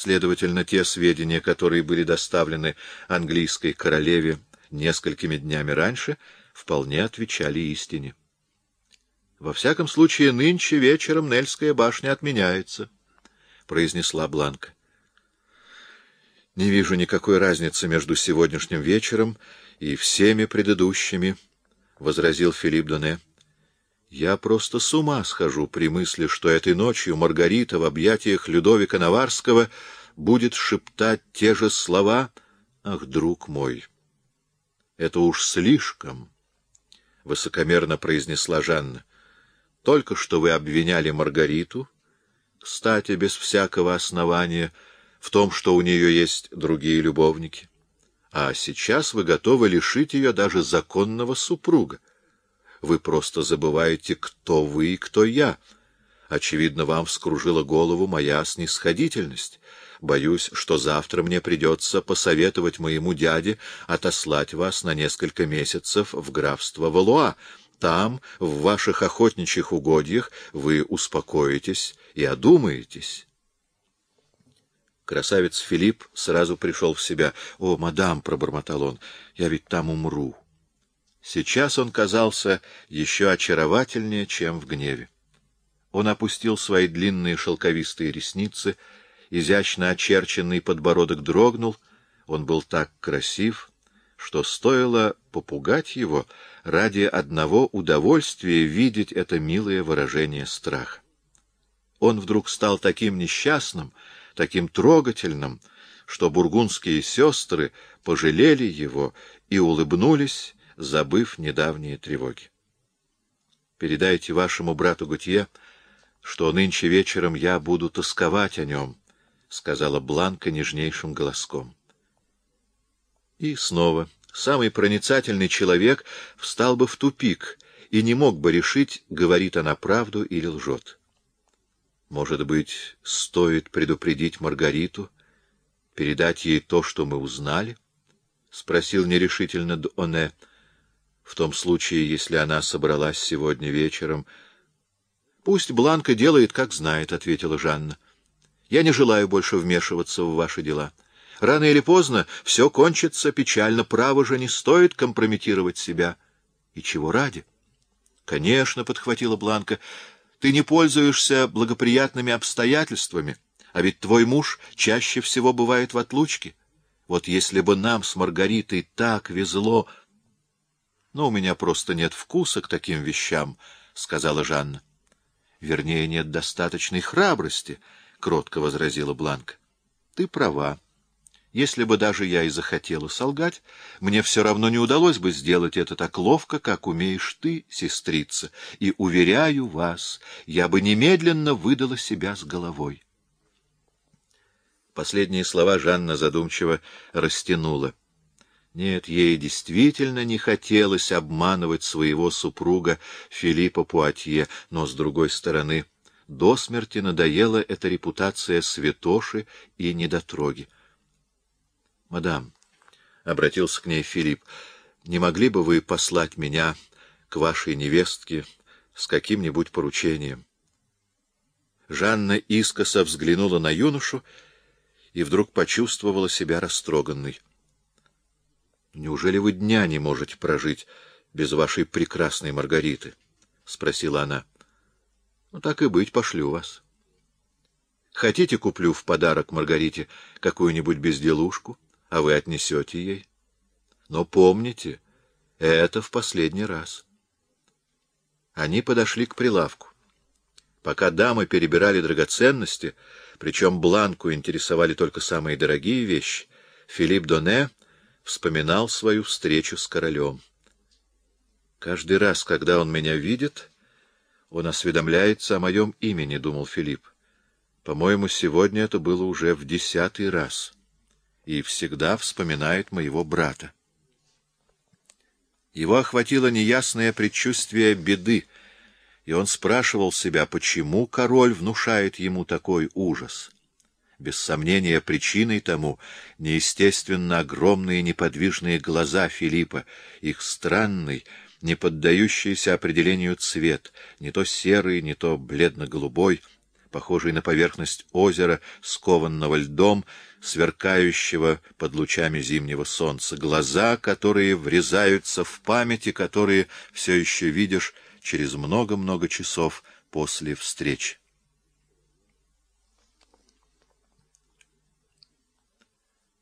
Следовательно, те сведения, которые были доставлены английской королеве несколькими днями раньше, вполне отвечали истине. Во всяком случае, нынче вечером Нельская башня отменяется, — произнесла Бланка. Не вижу никакой разницы между сегодняшним вечером и всеми предыдущими, — возразил Филипп Доне. Я просто с ума схожу при мысли, что этой ночью Маргарита в объятиях Людовика Наварского будет шептать те же слова. Ах, друг мой, это уж слишком, — высокомерно произнесла Жанна. Только что вы обвиняли Маргариту, кстати, без всякого основания, — в том, что у нее есть другие любовники. А сейчас вы готовы лишить ее даже законного супруга. Вы просто забываете, кто вы и кто я. Очевидно, вам вскружила голову моя снисходительность. Боюсь, что завтра мне придется посоветовать моему дяде отослать вас на несколько месяцев в графство Валуа. Там, в ваших охотничьих угодьях, вы успокоитесь и одумаетесь». Красавец Филипп сразу пришел в себя. — О, мадам, — пробормотал он, — я ведь там умру. Сейчас он казался еще очаровательнее, чем в гневе. Он опустил свои длинные шелковистые ресницы, изящно очерченный подбородок дрогнул. Он был так красив, что стоило попугать его ради одного удовольствия видеть это милое выражение страха. Он вдруг стал таким несчастным, таким трогательным, что бургундские сестры пожалели его и улыбнулись, забыв недавние тревоги. Передайте вашему брату Гутье, что нынче вечером я буду тосковать о нем, — сказала Бланка нежнейшим голоском. И снова самый проницательный человек встал бы в тупик и не мог бы решить, говорит она правду или лжет. Может быть, стоит предупредить Маргариту, передать ей то, что мы узнали? — спросил нерешительно Д'Оне. — В том случае, если она собралась сегодня вечером... — Пусть Бланка делает, как знает, — ответила Жанна. — Я не желаю больше вмешиваться в ваши дела. Рано или поздно все кончится печально. Право же не стоит компрометировать себя. И чего ради? — Конечно, — подхватила Бланка, — ты не пользуешься благоприятными обстоятельствами, а ведь твой муж чаще всего бывает в отлучке. Вот если бы нам с Маргаритой так везло... — Но у меня просто нет вкуса к таким вещам, — сказала Жанна. — Вернее, нет достаточной храбрости, — кротко возразила Бланка. — Ты права. Если бы даже я и захотела солгать, мне все равно не удалось бы сделать это так ловко, как умеешь ты, сестрица, и, уверяю вас, я бы немедленно выдала себя с головой. Последние слова Жанна задумчиво растянула. Нет, ей действительно не хотелось обманывать своего супруга Филиппа Пуатье, но, с другой стороны, до смерти надоела эта репутация святоши и недотроги. — Мадам, — обратился к ней Филипп, — не могли бы вы послать меня к вашей невестке с каким-нибудь поручением? Жанна искоса взглянула на юношу и вдруг почувствовала себя растроганной. — Неужели вы дня не можете прожить без вашей прекрасной Маргариты? — спросила она. — Ну, так и быть, пошлю вас. Хотите, куплю в подарок Маргарите какую-нибудь безделушку? — а вы отнесете ей. Но помните, это в последний раз. Они подошли к прилавку. Пока дамы перебирали драгоценности, причем Бланку интересовали только самые дорогие вещи, Филипп Доне вспоминал свою встречу с королем. «Каждый раз, когда он меня видит, он осведомляется о моем имени», — думал Филипп. «По-моему, сегодня это было уже в десятый раз» и всегда вспоминает моего брата. Его охватило неясное предчувствие беды, и он спрашивал себя, почему король внушает ему такой ужас. Без сомнения, причиной тому неестественно огромные неподвижные глаза Филиппа, их странный, не поддающийся определению цвет, не то серый, не то бледно-голубой, похожий на поверхность озера, скованного льдом, сверкающего под лучами зимнего солнца, глаза, которые врезаются в память и которые все еще видишь через много-много часов после встречи.